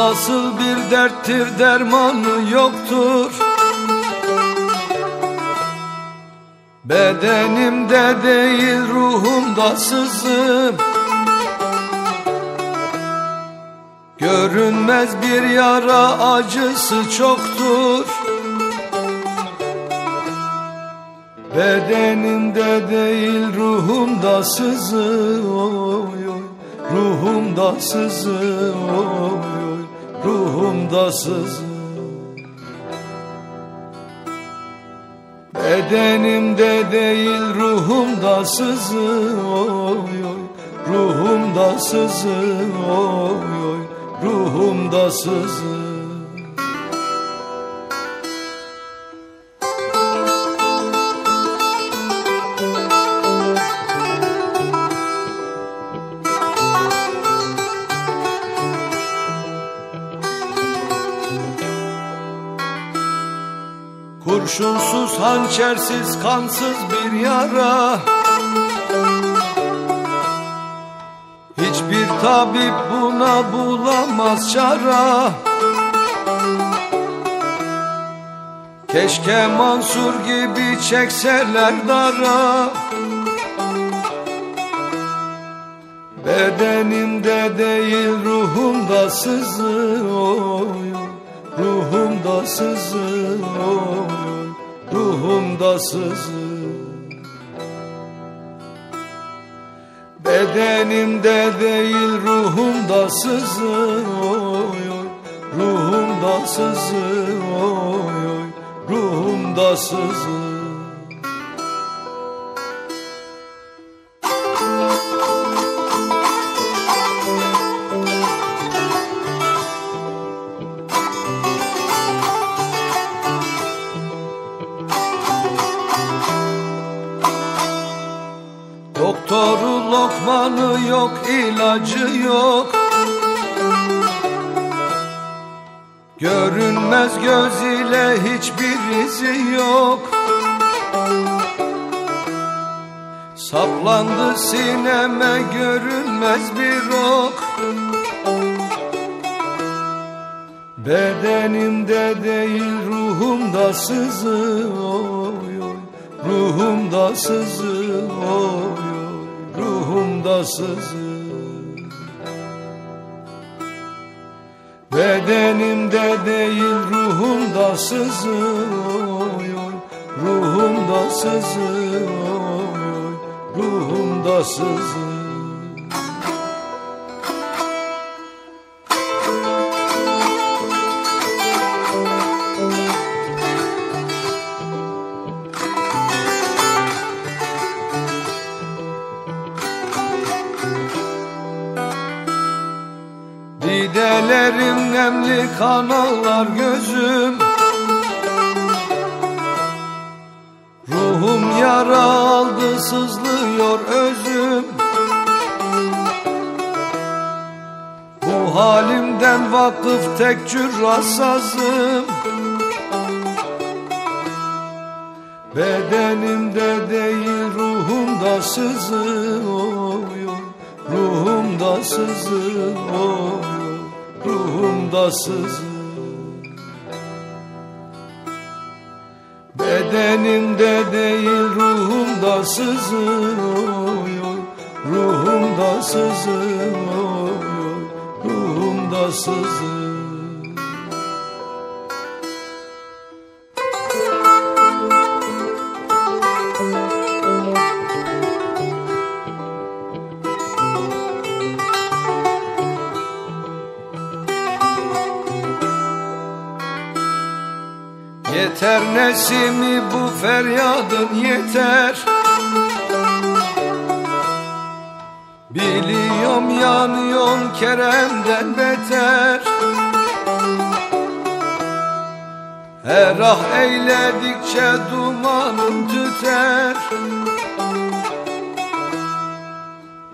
Nasıl bir derttir dermanı yoktur. Bedenimde değil ruhumda sızım. Görünmez bir yara acısı çoktur. Bedenimde değil ruhumda sızı oy oy Ruhumda sızı oy oy Ruhumda sızı Bedenimde değil ruhumda sızı oy oy Ruhumda sızı oy oy Ruhumda sızı Kurşunsuz, hançersiz, kansız bir yara. Hiçbir tabip buna bulamaz çara. Keşke Mansur gibi çekseler dara. Bedenimde değil ruhumda sızı oy Ruhumda sızı oy Ruhumda sızı. Bedenimde değil ruhumda sızı. Oy oy. Ruhumda sızı. Oy oy. Ruhumda sızı Doktoru lokmanı yok ilacı yok. Görünmez göz ile hiçbir izi yok. Saplandı sineme görünmez bir ok. Bedenimde değil ruhumda sızı oy oy. Ruhumda sızı oy oy Ruhumda sızı Bedenimde değil ruhumda sızı oy oy Ruhumda sızı oy oy Ruhumda sızı Didelerim nemli kanallar gözüm. Ruhum yara aldı sızlıyor özüm. Bu halimden vakıf tek cürrasazım Bedenimde değil ruhumda sızı oy oy Ruhumda sızı oy oy Ruhumda sızı Bedenimde değil ruhumda sızı oy oy Ruhumda sızı oy oy Ruhumda sızı Yeter nesimi bu feryadın yeter. Biliyorum yanıyorsun Kerem'den beter. Her ah eyledikçe dumanım tüter.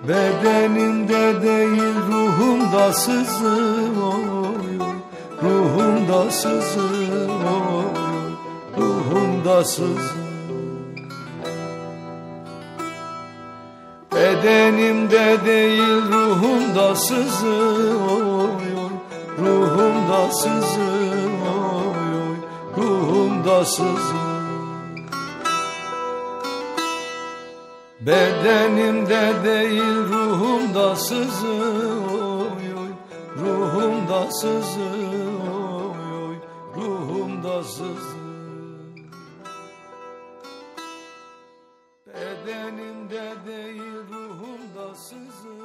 Bedenimde değil ruhumda sızı oy Ruhumda sızı oy ruhundasız Bedenimde değil ruhumda sızıyor Ruhumda sızıyor Ruhumda sızıyor Bedenimde değil ruhumda sızıyor Ruhumda sızıyor Ruhumda sızıyor bedenimde değil ruhumda sızır